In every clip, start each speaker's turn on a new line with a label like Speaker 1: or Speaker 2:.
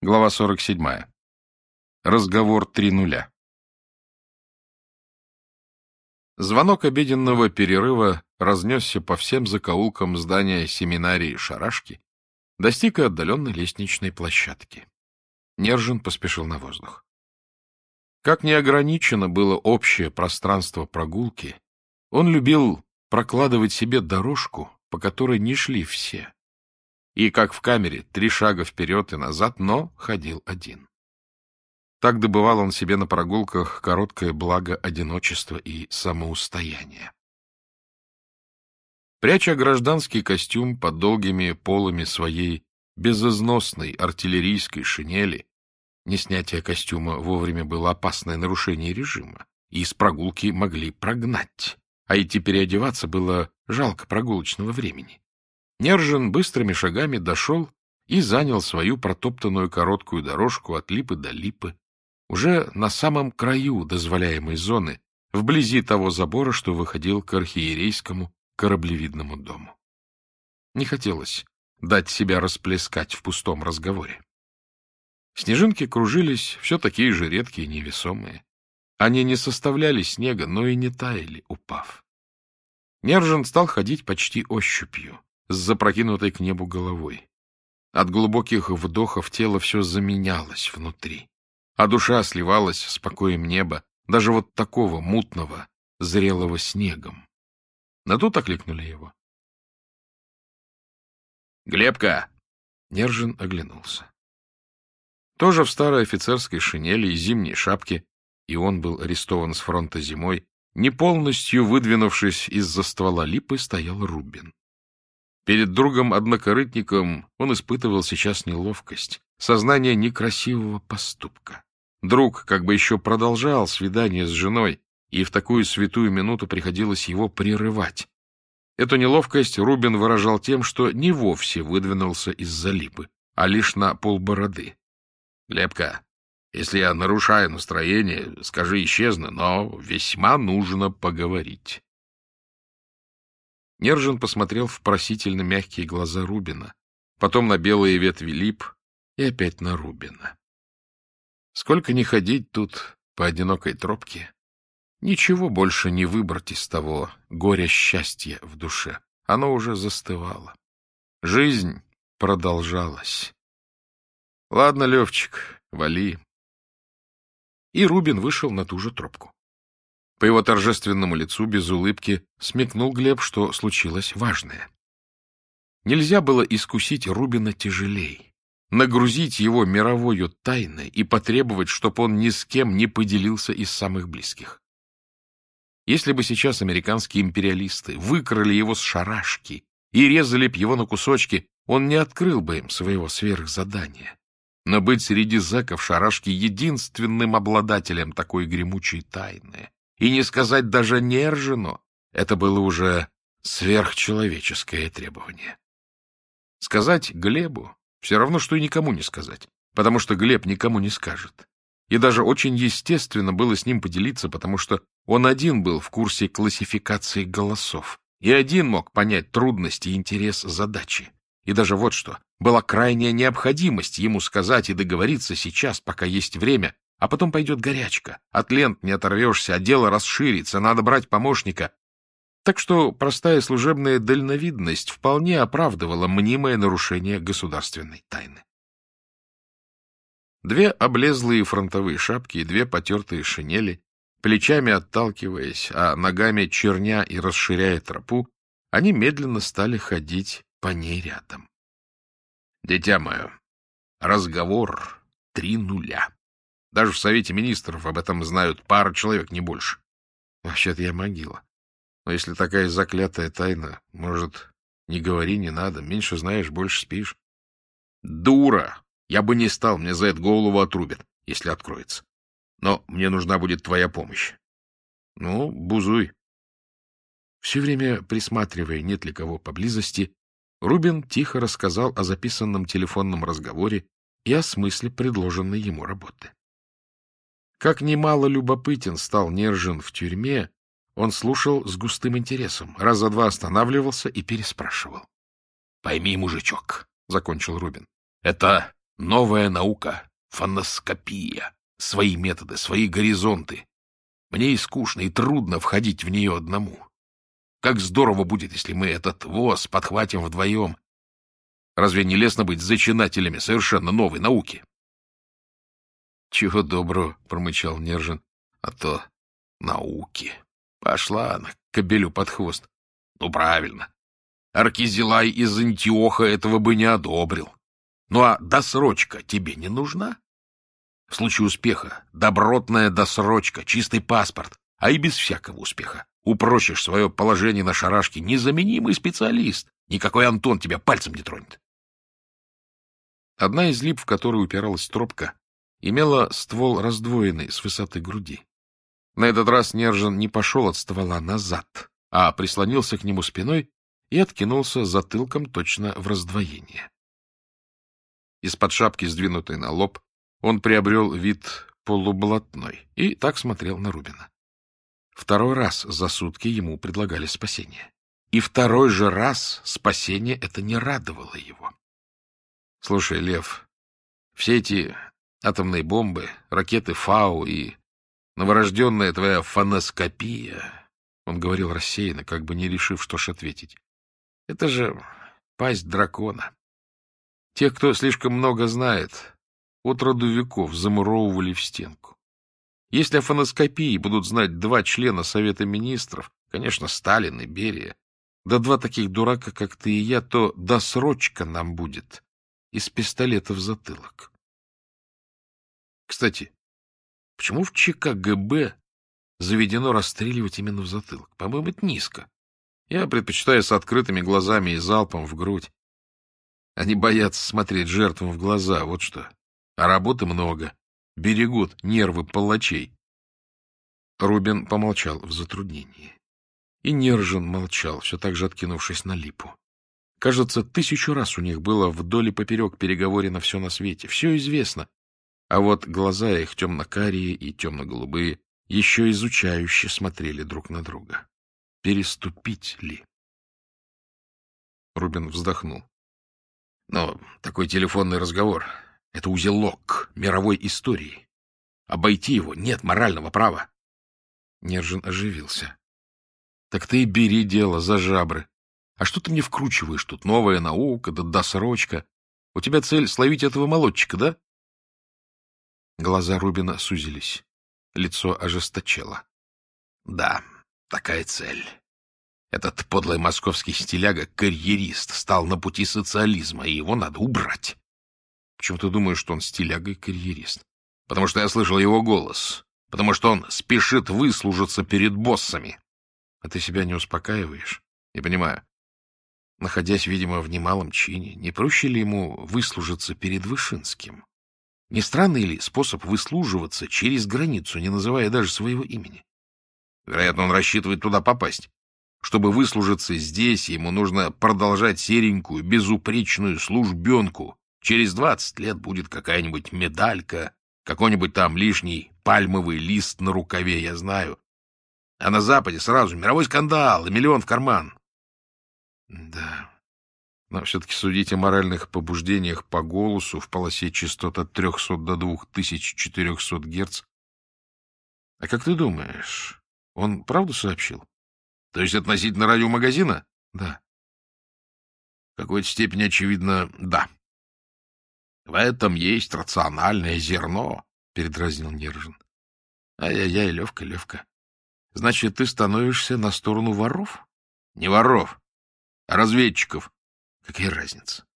Speaker 1: Глава 47. Разговор три нуля. Звонок обеденного перерыва разнесся по всем закоулкам здания семинарии Шарашки, достиг и отдаленной лестничной площадки. Нержин поспешил на воздух. Как неограничено было общее пространство прогулки, он любил прокладывать себе дорожку, по которой не шли все и, как в камере, три шага вперед и назад, но ходил один. Так добывал он себе на прогулках короткое благо одиночества и самоустояния. Пряча гражданский костюм под долгими полами своей безызносной артиллерийской шинели, не снятие костюма вовремя было опасное нарушение режима, и с прогулки могли прогнать, а идти переодеваться было жалко прогулочного времени. Нержин быстрыми шагами дошел и занял свою протоптанную короткую дорожку от липы до липы, уже на самом краю дозволяемой зоны, вблизи того забора, что выходил к архиерейскому кораблевидному дому. Не хотелось дать себя расплескать в пустом разговоре. Снежинки кружились, все такие же редкие и невесомые. Они не составляли снега, но и не таяли, упав. Нержин стал ходить почти ощупью с запрокинутой к небу головой. От глубоких вдохов тело все заменялось внутри, а душа сливалась с покоем неба, даже вот такого мутного, зрелого снегом. На тут окликнули его. «Глебка!» Нержин оглянулся. Тоже в старой офицерской шинели и зимней шапке, и он был арестован с фронта зимой, не полностью выдвинувшись из-за ствола липы, стоял Рубин. Перед другом-однокорытником он испытывал сейчас неловкость, сознание некрасивого поступка. Друг как бы еще продолжал свидание с женой, и в такую святую минуту приходилось его прерывать. Эту неловкость Рубин выражал тем, что не вовсе выдвинулся из-за липы, а лишь на полбороды. — Лепка, если я нарушаю настроение, скажи исчезну, но весьма нужно поговорить. Нержин посмотрел в просительно мягкие глаза Рубина, потом на белые ветви лип и опять на Рубина. Сколько ни ходить тут по одинокой тропке, ничего больше не выбрать из того горя-счастья в душе. Оно уже застывало. Жизнь продолжалась. Ладно, Левчик, вали. И Рубин вышел на ту же тропку. По его торжественному лицу, без улыбки, смекнул Глеб, что случилось важное. Нельзя было искусить Рубина тяжелей, нагрузить его мировою тайной и потребовать, чтобы он ни с кем не поделился из самых близких. Если бы сейчас американские империалисты выкрали его с шарашки и резали б его на кусочки, он не открыл бы им своего сверхзадания. Но быть среди зэков шарашки единственным обладателем такой гремучей тайны и не сказать даже Нержину, это было уже сверхчеловеческое требование. Сказать Глебу все равно, что и никому не сказать, потому что Глеб никому не скажет. И даже очень естественно было с ним поделиться, потому что он один был в курсе классификации голосов, и один мог понять трудности и интерес задачи. И даже вот что, была крайняя необходимость ему сказать и договориться сейчас, пока есть время, а потом пойдет горячка. От лент не оторвешься, а дело расширится, надо брать помощника. Так что простая служебная дальновидность вполне оправдывала мнимое нарушение государственной тайны. Две облезлые фронтовые шапки и две потертые шинели, плечами отталкиваясь, а ногами черня и расширяя тропу, они медленно стали ходить по ней рядом. — Дитя мое, разговор три нуля. Даже в Совете Министров об этом знают пара человек, не больше. Вообще-то я могила. Но если такая заклятая тайна, может, не говори, не надо. Меньше знаешь, больше спишь. Дура! Я бы не стал, мне за это голову отрубят, если откроется. Но мне нужна будет твоя помощь. Ну, бузуй. Все время присматривая, нет ли кого поблизости, Рубин тихо рассказал о записанном телефонном разговоре и о смысле предложенной ему работы. Как немало любопытен стал Нержин в тюрьме, он слушал с густым интересом, раз за два останавливался и переспрашивал. — Пойми, мужичок, — закончил Рубин, — это Новая наука, фоноскопия, свои методы, свои горизонты. Мне и скучно, и трудно входить в нее одному. Как здорово будет, если мы этот воз подхватим вдвоем. Разве не лестно быть зачинателями совершенно новой науки? — Чего доброго, — промычал Нержин, — а то науки. Пошла она кобелю под хвост. Ну, правильно. Аркизилай из Антиоха этого бы не одобрил. Ну, а досрочка тебе не нужна? В случае успеха добротная досрочка, чистый паспорт, а и без всякого успеха. Упрощишь свое положение на шарашке, незаменимый специалист. Никакой Антон тебя пальцем не тронет. Одна из лип, в которую упиралась тропка, имела ствол раздвоенный с высоты груди. На этот раз Нержин не пошел от ствола назад, а прислонился к нему спиной и откинулся затылком точно в раздвоение. Из-под шапки, сдвинутой на лоб, он приобрел вид полублатной и так смотрел на Рубина. Второй раз за сутки ему предлагали спасение. И второй же раз спасение это не радовало его. Слушай, Лев, все эти атомные бомбы, ракеты Фау и новорожденная твоя фоноскопия, он говорил рассеянно, как бы не решив, что ж ответить. Это же пасть дракона. Тех, кто слишком много знает, от роду веков замуровывали в стенку. Если о фоноскопии будут знать два члена Совета Министров, конечно, Сталин и Берия, да два таких дурака, как ты и я, то досрочка нам будет из пистолета в затылок. Кстати, почему в ЧКГБ заведено расстреливать именно в затылок? По-моему, это низко. Я предпочитаю с открытыми глазами и залпом в грудь. Они боятся смотреть жертвам в глаза, вот что. А работы много. Берегут нервы палачей. Рубин помолчал в затруднении. И Нержин молчал, все так же откинувшись на липу. Кажется, тысячу раз у них было вдоль и поперек переговорено все на свете. Все известно. А вот глаза их темно-карие и темно-голубые еще изучающе смотрели друг на друга. Переступить ли? Рубин вздохнул. Но такой телефонный разговор — это узелок мировой истории. Обойти его нет морального права. Нержин оживился. — Так ты и бери дело за жабры. А что ты мне вкручиваешь тут? Новая наука, да досрочка. У тебя цель словить этого молодчика, да? Глаза Рубина сузились. Лицо ожесточело. — Да, такая цель. Этот подлый московский стиляга, карьерист, стал на пути социализма, и его надо убрать. Почему ты думаешь, что он стиляга и карьерист? Потому что я слышал его голос. Потому что он спешит выслужиться перед боссами. А ты себя не успокаиваешь? Не понимаю. Находясь, видимо, в немалом чине, не проще ли ему выслужиться перед Вышинским? Не странный ли способ выслуживаться через границу, не называя даже своего имени? Вероятно, он рассчитывает туда попасть. Чтобы выслужиться здесь, ему нужно продолжать серенькую, безупречную службенку. Через двадцать лет будет какая-нибудь медалька, какой-нибудь там лишний пальмовый лист на рукаве, я знаю. А на Западе сразу мировой скандал и миллион в карман. Да, но все-таки судить о моральных побуждениях по голосу в полосе частот от 300 до 2400 Гц. А как ты думаешь, он правду сообщил? То есть относительно радиомагазина? Да. В какой-то степени, очевидно, да. В этом есть рациональное зерно, — передразнил Нержин. Ай-яй-яй, Левка, Левка. Значит, ты становишься на сторону воров? Не воров, а разведчиков. Какая разница?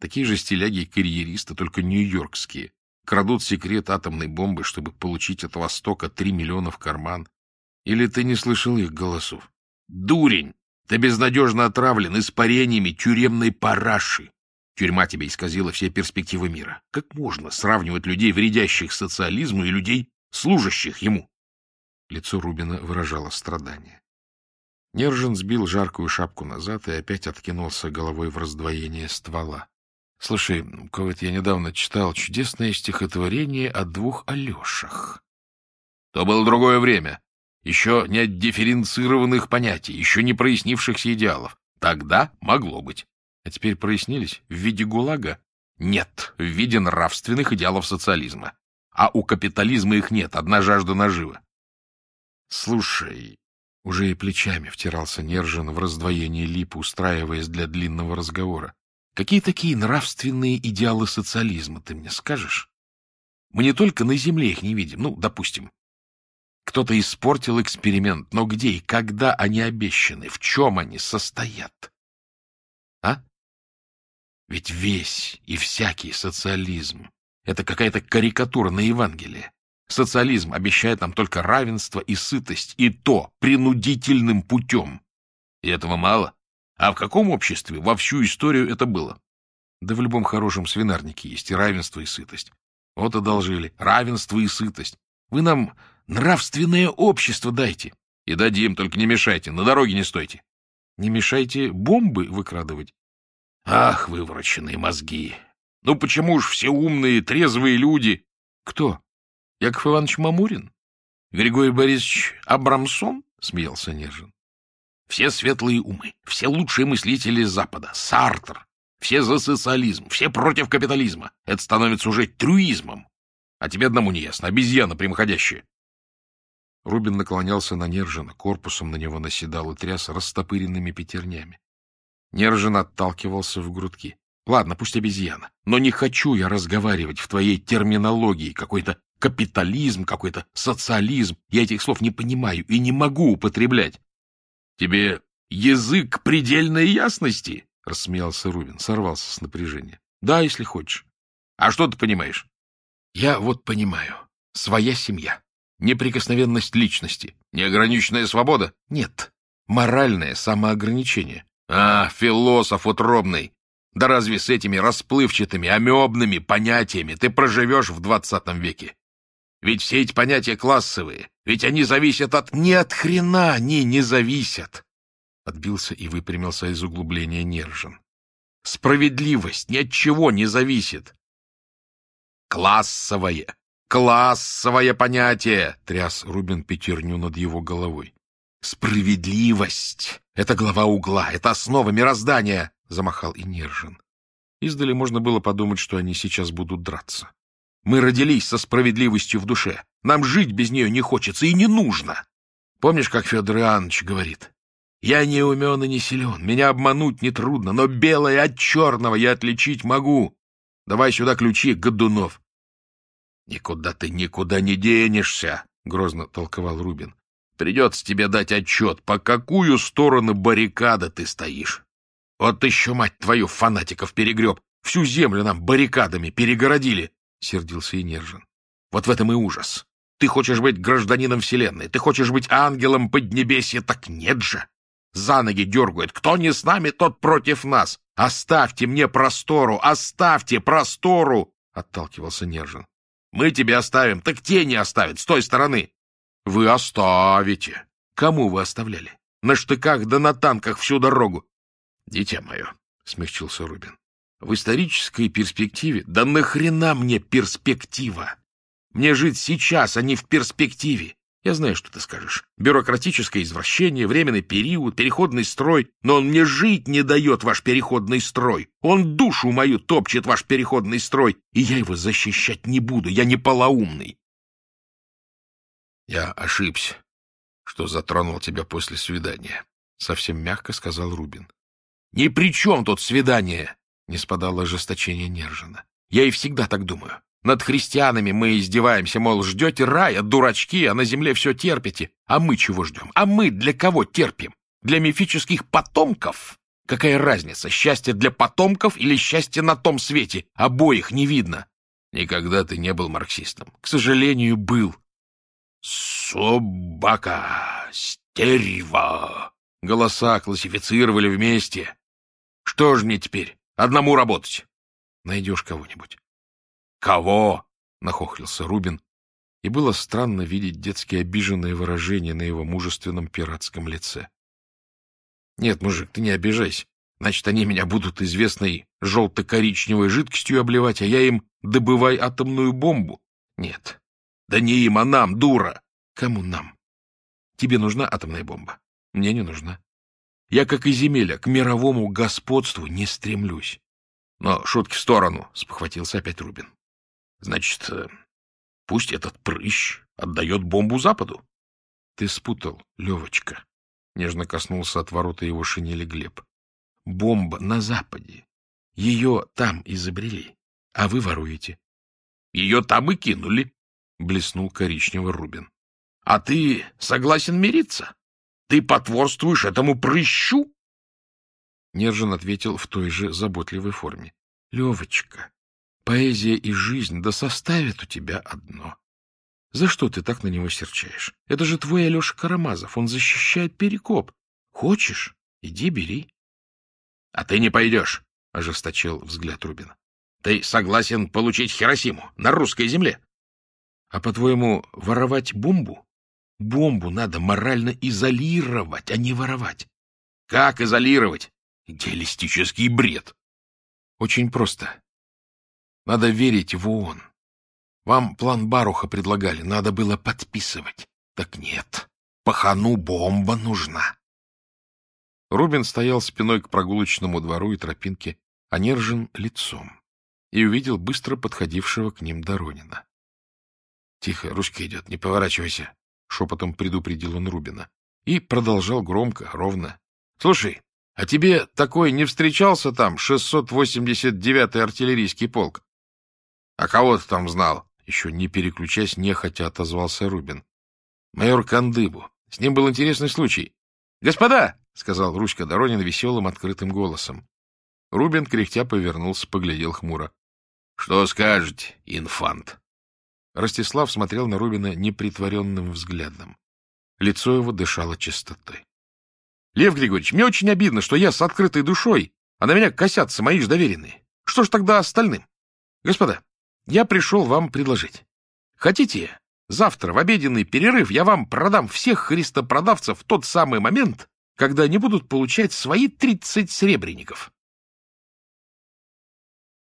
Speaker 1: Такие же стиляги и карьеристы, только нью-йоркские, крадут секрет атомной бомбы, чтобы получить от Востока три миллиона в карман. Или ты не слышал их голосов? Дурень! Ты безнадежно отравлен испарениями тюремной параши. Тюрьма тебе исказила все перспективы мира. Как можно сравнивать людей, вредящих социализму, и людей, служащих ему? Лицо Рубина выражало страдание. Нержин сбил жаркую шапку назад и опять откинулся головой в раздвоение ствола. — Слушай, кого-то я недавно читал чудесное стихотворение о двух Алешах. — То было другое время. Еще не отдифференцированных понятий, еще не прояснившихся идеалов. Тогда могло быть. А теперь прояснились в виде ГУЛАГа? нет в виде нравственных идеалов социализма. А у капитализма их нет, одна жажда нажива. Слушай, уже и плечами втирался Нержин в раздвоение липы, устраиваясь для длинного разговора. Какие такие нравственные идеалы социализма, ты мне скажешь? Мы не только на Земле их не видим, ну, допустим. Кто-то испортил эксперимент, но где и когда они обещаны, в чем они состоят? А? Ведь весь и всякий социализм — это какая-то карикатура на Евангелие. Социализм обещает нам только равенство и сытость, и то принудительным путем. И этого мало. А в каком обществе во всю историю это было? Да в любом хорошем свинарнике есть и равенство, и сытость. Вот одолжили. Равенство и сытость. Вы нам нравственное общество дайте. И дадим, только не мешайте, на дороге не стойте. Не мешайте бомбы выкрадывать. Ах, вывороченные мозги! Ну почему ж все умные, трезвые люди? Кто? Яков Иванович Мамурин? Григорий Борисович Абрамсон? Смеялся Нежин. Все светлые умы, все лучшие мыслители Запада, Сартр, все за социализм, все против капитализма. Это становится уже трюизмом. А тебе одному не ясно, обезьяна прямоходящая. Рубин наклонялся на Нержина, корпусом на него наседал и тряс растопыренными пятернями. Нержин отталкивался в грудки. Ладно, пусть обезьяна, но не хочу я разговаривать в твоей терминологии, какой-то капитализм, какой-то социализм. Я этих слов не понимаю и не могу употреблять. Тебе язык предельной ясности? — рассмеялся Рубин, сорвался с напряжения. — Да, если хочешь. — А что ты понимаешь? — Я вот понимаю. Своя семья. Неприкосновенность личности. Неограниченная свобода? Нет. Моральное самоограничение. А, философ утробный. Да разве с этими расплывчатыми, амебными понятиями ты проживешь в двадцатом веке? Ведь все эти понятия классовые, ведь они зависят от... Ни от хрена они не зависят. Отбился и выпрямился из углубления Нержин. Справедливость ни от чего не зависит. Классовое, классовое понятие, тряс Рубин пятерню над его головой. Справедливость — это глава угла, это основа мироздания, замахал и Нержин. Издали можно было подумать, что они сейчас будут драться. Мы родились со справедливостью в душе. Нам жить без нее не хочется и не нужно. Помнишь, как Федор Иоаннович говорит? Я не умен и не силен, меня обмануть нетрудно, но белое от черного я отличить могу. Давай сюда ключи, Годунов. — Никуда ты никуда не денешься, — грозно толковал Рубин. — Придется тебе дать отчет, по какую сторону баррикада ты стоишь. Вот еще, мать твою, фанатиков перегреб. Всю землю нам баррикадами перегородили, — сердился и Нержин. — Вот в этом и ужас. Ты хочешь быть гражданином Вселенной, ты хочешь быть ангелом Поднебесья, так нет же за ноги дергают. Кто не с нами, тот против нас. Оставьте мне простору, оставьте простору, — отталкивался Нержин. Мы тебе оставим, так те не оставят с той стороны. Вы оставите. Кому вы оставляли? На штыках да на танках всю дорогу. Дитя мое, — смягчился Рубин, — в исторической перспективе, да нахрена мне перспектива? Мне жить сейчас, а не в перспективе. Я знаю, что ты скажешь. Бюрократическое извращение, временный период, переходный строй. Но он мне жить не дает, ваш переходный строй. Он душу мою топчет, ваш переходный строй. И я его защищать не буду. Я не полоумный. Я ошибся, что затронул тебя после свидания. Совсем мягко сказал Рубин. Ни при чем тут свидание, не спадало ожесточение Нержина. Я и всегда так думаю. Над христианами мы издеваемся, мол, ждете рая, дурачки, а на земле все терпите. А мы чего ждем? А мы для кого терпим? Для мифических потомков? Какая разница, счастье для потомков или счастье на том свете? Обоих не видно. Никогда ты не был марксистом. К сожалению, был. Собака, стерва. Голоса классифицировали вместе. Что ж мне теперь? Одному работать. Найдешь кого-нибудь. «Кого?» — нахохлился Рубин, и было странно видеть детски обиженное выражение на его мужественном пиратском лице. «Нет, мужик, ты не обижайся. Значит, они меня будут известной желто-коричневой жидкостью обливать, а я им добывай атомную бомбу. Нет. Да не им, а нам, дура. Кому нам? Тебе нужна атомная бомба? Мне не нужна. Я, как и земеля, к мировому господству не стремлюсь. Но шутки в сторону, — спохватился опять Рубин. Значит, э, пусть этот прыщ отдает бомбу Западу. Ты спутал, Левочка. Нежно коснулся от ворота его шинели Глеб. Бомба на Западе. Ее там изобрели, а вы воруете. Ее там и кинули, — блеснул коричневый Рубин. — А ты согласен мириться? Ты потворствуешь этому прыщу? Нержин ответил в той же заботливой форме. — Левочка, поэзия и жизнь да составят у тебя одно. За что ты так на него серчаешь? Это же твой Алеша Карамазов, он защищает Перекоп. Хочешь? Иди бери. — А ты не пойдешь, — ожесточил взгляд Рубина. — Ты согласен получить Хиросиму на русской земле? — А по-твоему, воровать бомбу? Бомбу надо морально изолировать, а не воровать. — Как изолировать? Идеалистический бред. — Очень просто. Надо верить в ООН. Вам план Баруха предлагали, надо было подписывать. Так нет, пахану бомба нужна. Рубин стоял спиной к прогулочному двору и тропинке, а Нержин — лицом, и увидел быстро подходившего к ним Доронина. — Тихо, ручка идет, не поворачивайся, — шепотом предупредил он Рубина. И продолжал громко, ровно. — Слушай, а тебе такой не встречался там 689-й артиллерийский полк? — А кого ты там знал? Еще не переключаясь, нехотя отозвался Рубин. Майор Кандыбу. С ним был интересный случай. «Господа!» — сказал Ручка Доронин веселым открытым голосом. Рубин, кряхтя, повернулся, поглядел хмуро. — Что скажете, инфант? Ростислав смотрел на Рубина непритворенным взглядом. Лицо его дышало чистотой. — Лев Григорьевич, мне очень обидно, что я с открытой душой, а на меня косятся мои же доверенные. Что ж тогда остальным? Господа, я пришел вам предложить. Хотите, завтра в обеденный перерыв я вам продам всех христопродавцев в тот самый момент, когда они будут получать свои тридцать сребреников.